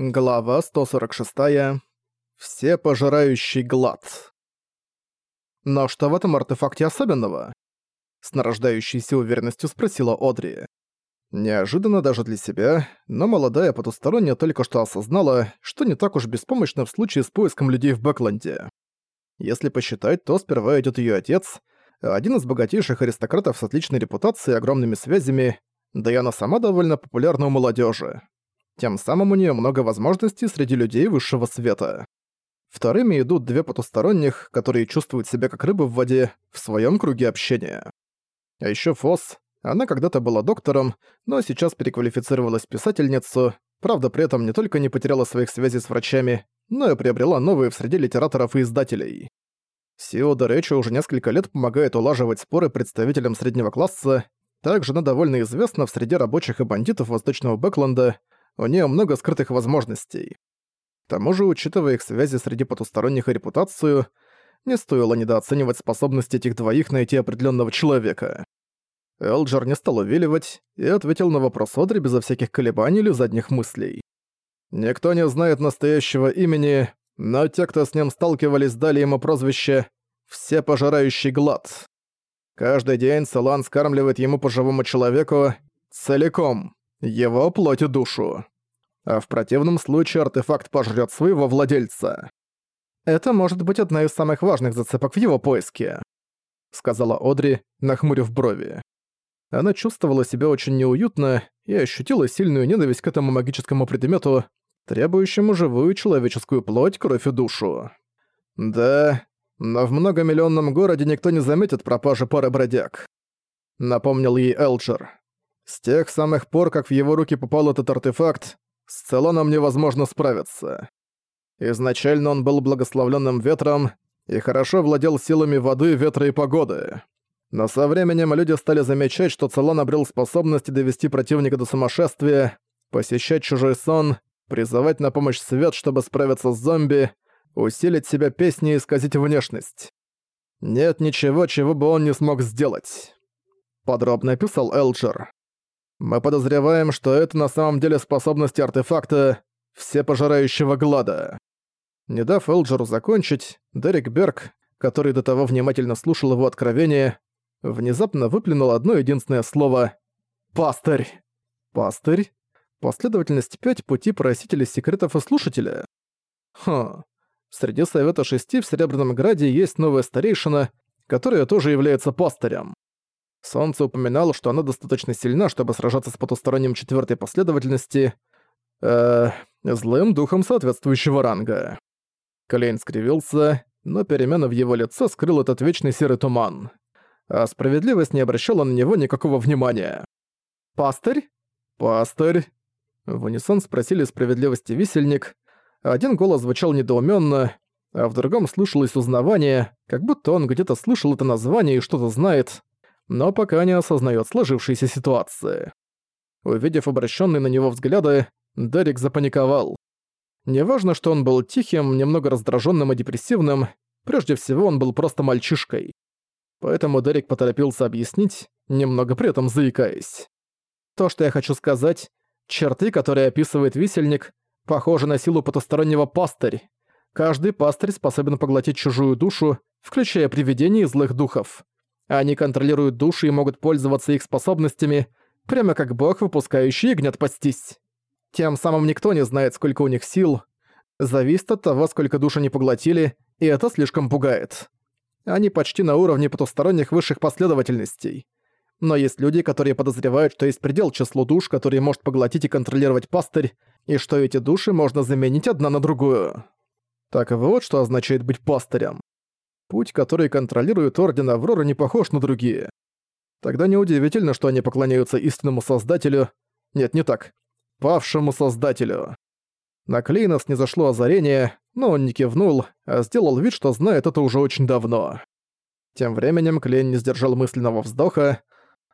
Глава 146. Все пожирающий глад. «Но что в этом артефакте особенного?» С нарождающейся уверенностью спросила Одри. Неожиданно даже для себя, но молодая потусторонняя только что осознала, что не так уж беспомощно в случае с поиском людей в Бэкленде. Если посчитать, то сперва идет ее отец, один из богатейших аристократов с отличной репутацией и огромными связями, да и она сама довольно популярна у молодежи. Тем самым у нее много возможностей среди людей высшего света. Вторыми идут две потусторонних, которые чувствуют себя как рыбы в воде в своем круге общения. А еще Фос. Она когда-то была доктором, но сейчас переквалифицировалась в писательницу, правда при этом не только не потеряла своих связей с врачами, но и приобрела новые в среде литераторов и издателей. Сио Доречи уже несколько лет помогает улаживать споры представителям среднего класса, также она довольно известна в среде рабочих и бандитов Восточного Бэкленда, у нее много скрытых возможностей. К тому же, учитывая их связи среди потусторонних и репутацию, не стоило недооценивать способность этих двоих найти определенного человека. Элджер не стал увиливать и ответил на вопрос Одри безо всяких колебаний или задних мыслей. Никто не знает настоящего имени, но те, кто с ним сталкивались, дали ему прозвище «Все пожирающий глад». Каждый день Солан скармливает ему по живому человеку целиком его плоть и душу. А в противном случае артефакт пожрет своего владельца. Это может быть одна из самых важных зацепок в его поиске, сказала Одри, нахмурив брови. Она чувствовала себя очень неуютно и ощутила сильную ненависть к этому магическому предмету, требующему живую человеческую плоть, кровь и душу. Да, но в многомиллионном городе никто не заметит пропажи пары бродяг. Напомнил ей Элджер. С тех самых пор, как в его руки попал этот артефакт, с Целоном невозможно справиться. Изначально он был благословленным ветром и хорошо владел силами воды, ветра и погоды. Но со временем люди стали замечать, что Целон обрел способность довести противника до сумасшествия, посещать чужой сон, призывать на помощь свет, чтобы справиться с зомби, усилить себя песней и исказить внешность. Нет ничего, чего бы он не смог сделать. Подробно описал Элджер. Мы подозреваем, что это на самом деле способности артефакта всепожирающего глада. Не дав Элджеру закончить, Дерек Берг, который до того внимательно слушал его откровение, внезапно выплюнул одно единственное слово «Пастырь». «Пастырь?» Последовательность пять пути просителя секретов и слушателя. Хм. Среди Совета Шести в Серебряном Граде есть новая старейшина, которая тоже является пастырем. Солнце упоминало, что она достаточно сильна, чтобы сражаться с потусторонним четвертой последовательности, э, злым духом соответствующего ранга. Клейн скривился, но перемена в его лице скрыл этот вечный серый туман. А справедливость не обращала на него никакого внимания. «Пастырь?» «Пастырь?» В унисон спросили справедливости висельник. Один голос звучал недоуменно, а в другом слышалось узнавание, как будто он где-то слышал это название и что-то знает но пока не осознает сложившейся ситуации. Увидев обращенные на него взгляды, Дерек запаниковал. Неважно, что он был тихим, немного раздраженным и депрессивным, прежде всего он был просто мальчишкой. Поэтому Дерек поторопился объяснить, немного при этом заикаясь. То, что я хочу сказать, черты, которые описывает висельник, похожи на силу потустороннего пастырь. Каждый пастырь способен поглотить чужую душу, включая привидений и злых духов. Они контролируют души и могут пользоваться их способностями, прямо как бог, выпускающий ягнят пастись. Тем самым никто не знает, сколько у них сил. Зависит от того, сколько душ они поглотили, и это слишком пугает. Они почти на уровне потусторонних высших последовательностей. Но есть люди, которые подозревают, что есть предел числу душ, которые может поглотить и контролировать пастырь, и что эти души можно заменить одна на другую. Так вот, что означает быть пастырем. Путь, который контролирует Орден Аврора, не похож на другие. Тогда неудивительно, что они поклоняются истинному Создателю. Нет, не так. Павшему Создателю. На Клейнос не зашло озарение, но он не кивнул, а сделал вид, что знает это уже очень давно. Тем временем Клейн не сдержал мысленного вздоха.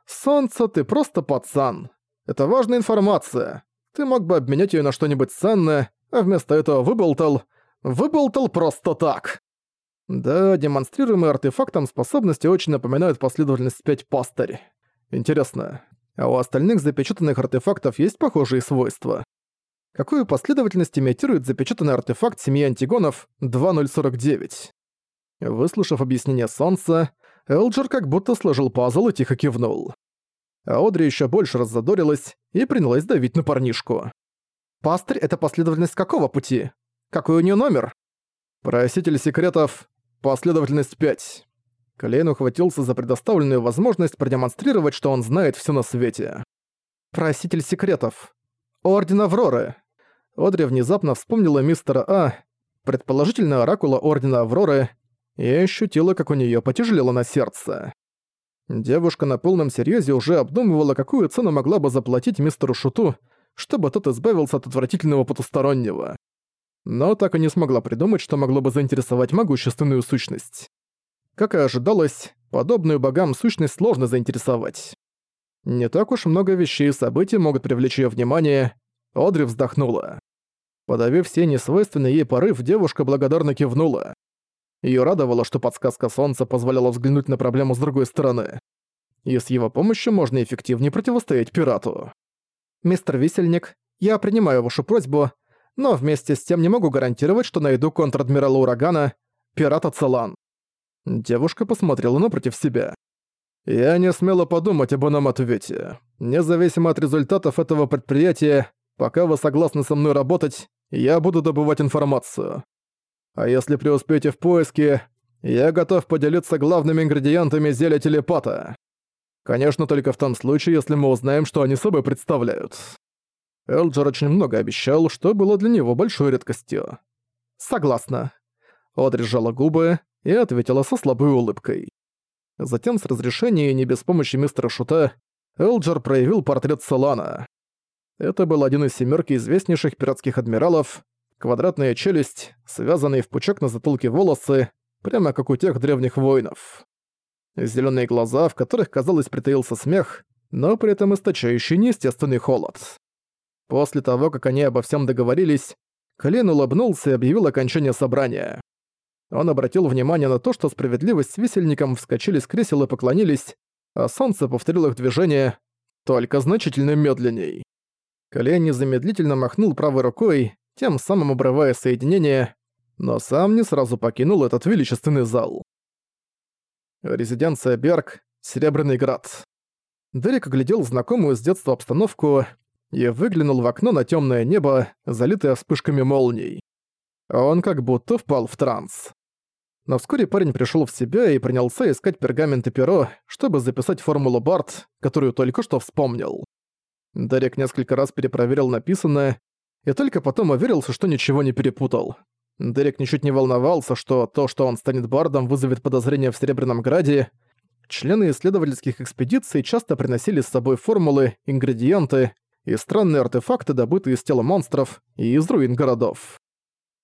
«Солнце, ты просто пацан. Это важная информация. Ты мог бы обменять ее на что-нибудь ценное, а вместо этого выболтал... Выболтал просто так!» Да, демонстрируемые артефактом способности очень напоминают последовательность 5 пастырь. Интересно, а у остальных запечатанных артефактов есть похожие свойства? какую последовательность имитирует запечатанный артефакт семьи антигонов 2049. Выслушав объяснение Солнца, Элджер как будто сложил пазл и тихо кивнул. А Одри еще больше раззадорилась и принялась давить на парнишку. «Пастырь — это последовательность какого пути? Какой у нее номер?» «Проситель секретов. Последовательность 5». Клейн ухватился за предоставленную возможность продемонстрировать, что он знает все на свете. «Проситель секретов. Орден Авроры». Одри внезапно вспомнила мистера А, предположительно оракула Ордена Авроры, и ощутила, как у нее потяжелело на сердце. Девушка на полном серьезе уже обдумывала, какую цену могла бы заплатить мистеру Шуту, чтобы тот избавился от отвратительного потустороннего. Но так и не смогла придумать, что могло бы заинтересовать могущественную сущность. Как и ожидалось, подобную богам сущность сложно заинтересовать. Не так уж много вещей и событий могут привлечь её внимание, Одри вздохнула. Подавив все несвойственные ей порыв, девушка благодарно кивнула. Её радовало, что подсказка Солнца позволяла взглянуть на проблему с другой стороны. И с его помощью можно эффективнее противостоять пирату. «Мистер Висельник, я принимаю вашу просьбу, но вместе с тем не могу гарантировать, что найду контр-адмирала Урагана, пирата Целан». Девушка посмотрела напротив себя. «Я не смела подумать об ином ответе. Независимо от результатов этого предприятия, пока вы согласны со мной работать, я буду добывать информацию. А если преуспеете в поиске, я готов поделиться главными ингредиентами зелья телепата. Конечно, только в том случае, если мы узнаем, что они собой представляют. Элджер очень много обещал, что было для него большой редкостью. «Согласна». Одри сжала губы и ответила со слабой улыбкой. Затем с разрешения и не без помощи мистера Шута Элджер проявил портрет Солана. Это был один из семерки известнейших пиратских адмиралов, квадратная челюсть, связанные в пучок на затылке волосы, прямо как у тех древних воинов. Зелёные глаза, в которых, казалось, притаился смех, но при этом источающий неестественный холод. После того, как они обо всем договорились, Клин улыбнулся и объявил окончание собрания. Он обратил внимание на то, что справедливость с висельником вскочили с кресел и поклонились, а солнце повторило их движение, только значительно медленней. Колен незамедлительно махнул правой рукой, тем самым обрывая соединение, но сам не сразу покинул этот величественный зал. Резиденция Берг, Серебряный Град. Дерек оглядел знакомую с детства обстановку и выглянул в окно на темное небо, залитое вспышками молний. Он как будто впал в транс. Но вскоре парень пришел в себя и принялся искать пергамент и перо, чтобы записать формулу Барт, которую только что вспомнил. Дерек несколько раз перепроверил написанное и только потом уверился, что ничего не перепутал. Дерек ничуть не волновался, что то, что он станет бардом, вызовет подозрения в Серебряном Граде. Члены исследовательских экспедиций часто приносили с собой формулы, ингредиенты и странные артефакты, добытые из тела монстров и из руин городов.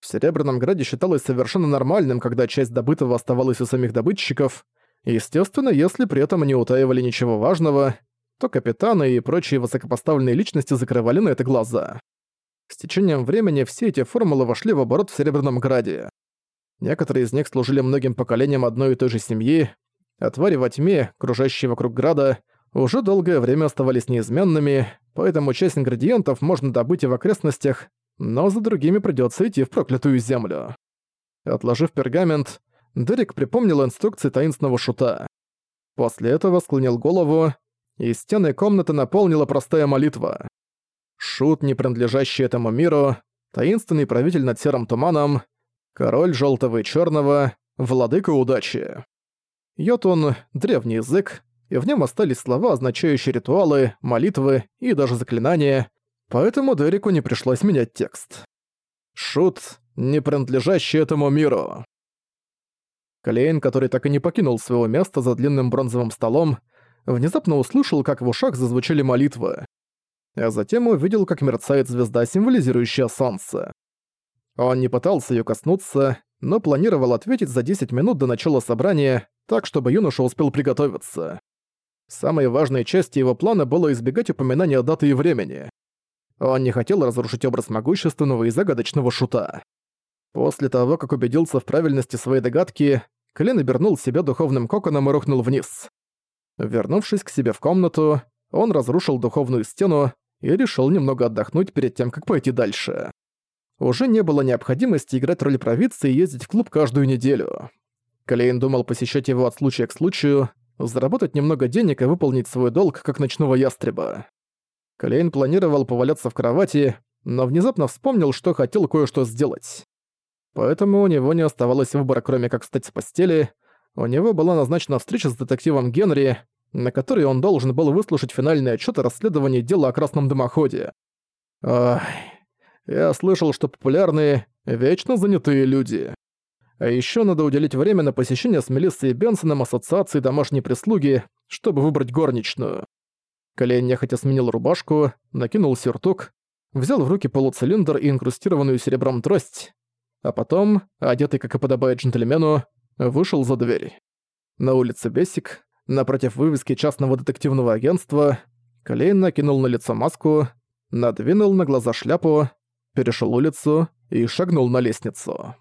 В Серебряном Граде считалось совершенно нормальным, когда часть добытого оставалась у самих добытчиков. Естественно, если при этом не утаивали ничего важного, то капитаны и прочие высокопоставленные личности закрывали на это глаза. С течением времени все эти формулы вошли в оборот в Серебряном Граде. Некоторые из них служили многим поколениям одной и той же семьи, а твари во тьме, кружащие вокруг Града, уже долгое время оставались неизменными, поэтому часть ингредиентов можно добыть и в окрестностях, но за другими придётся идти в проклятую землю. Отложив пергамент, Дерек припомнил инструкции таинственного шута. После этого склонил голову, и стены комнаты наполнила простая молитва. Шут, не принадлежащий этому миру, таинственный правитель над серым туманом, король желтого и черного, владыка удачи. Йотун — древний язык, и в нем остались слова, означающие ритуалы, молитвы и даже заклинания, поэтому Дереку не пришлось менять текст. Шут, не принадлежащий этому миру. Клейн, который так и не покинул своего места за длинным бронзовым столом, внезапно услышал, как в ушах зазвучали молитвы а затем увидел, как мерцает звезда, символизирующая солнце. Он не пытался её коснуться, но планировал ответить за 10 минут до начала собрания, так чтобы юноша успел приготовиться. Самой важной частью его плана было избегать упоминания даты и времени. Он не хотел разрушить образ могущественного и загадочного шута. После того, как убедился в правильности своей догадки, Клен обернул себя духовным коконом и рухнул вниз. Вернувшись к себе в комнату, он разрушил духовную стену, и решил немного отдохнуть перед тем, как пойти дальше. Уже не было необходимости играть роль провидца и ездить в клуб каждую неделю. Клейн думал посещать его от случая к случаю, заработать немного денег и выполнить свой долг как ночного ястреба. Клейн планировал поваляться в кровати, но внезапно вспомнил, что хотел кое-что сделать. Поэтому у него не оставалось выбора, кроме как встать с постели. У него была назначена встреча с детективом Генри, на которой он должен был выслушать финальный отчет о расследовании дела о красном дымоходе. Ах, я слышал, что популярные, вечно занятые люди. А еще надо уделить время на посещение с Мелиссой и Бенсоном Ассоциации домашней прислуги, чтобы выбрать горничную. Колейн нехотя сменил рубашку, накинул сюртук, взял в руки полуцилиндр и инкрустированную серебром трость, а потом, одетый, как и подобает джентльмену, вышел за дверь. На улице Бесик, напротив вывески частного детективного агентства, Колейн накинул на лицо маску, надвинул на глаза шляпу, перешел улицу и шагнул на лестницу.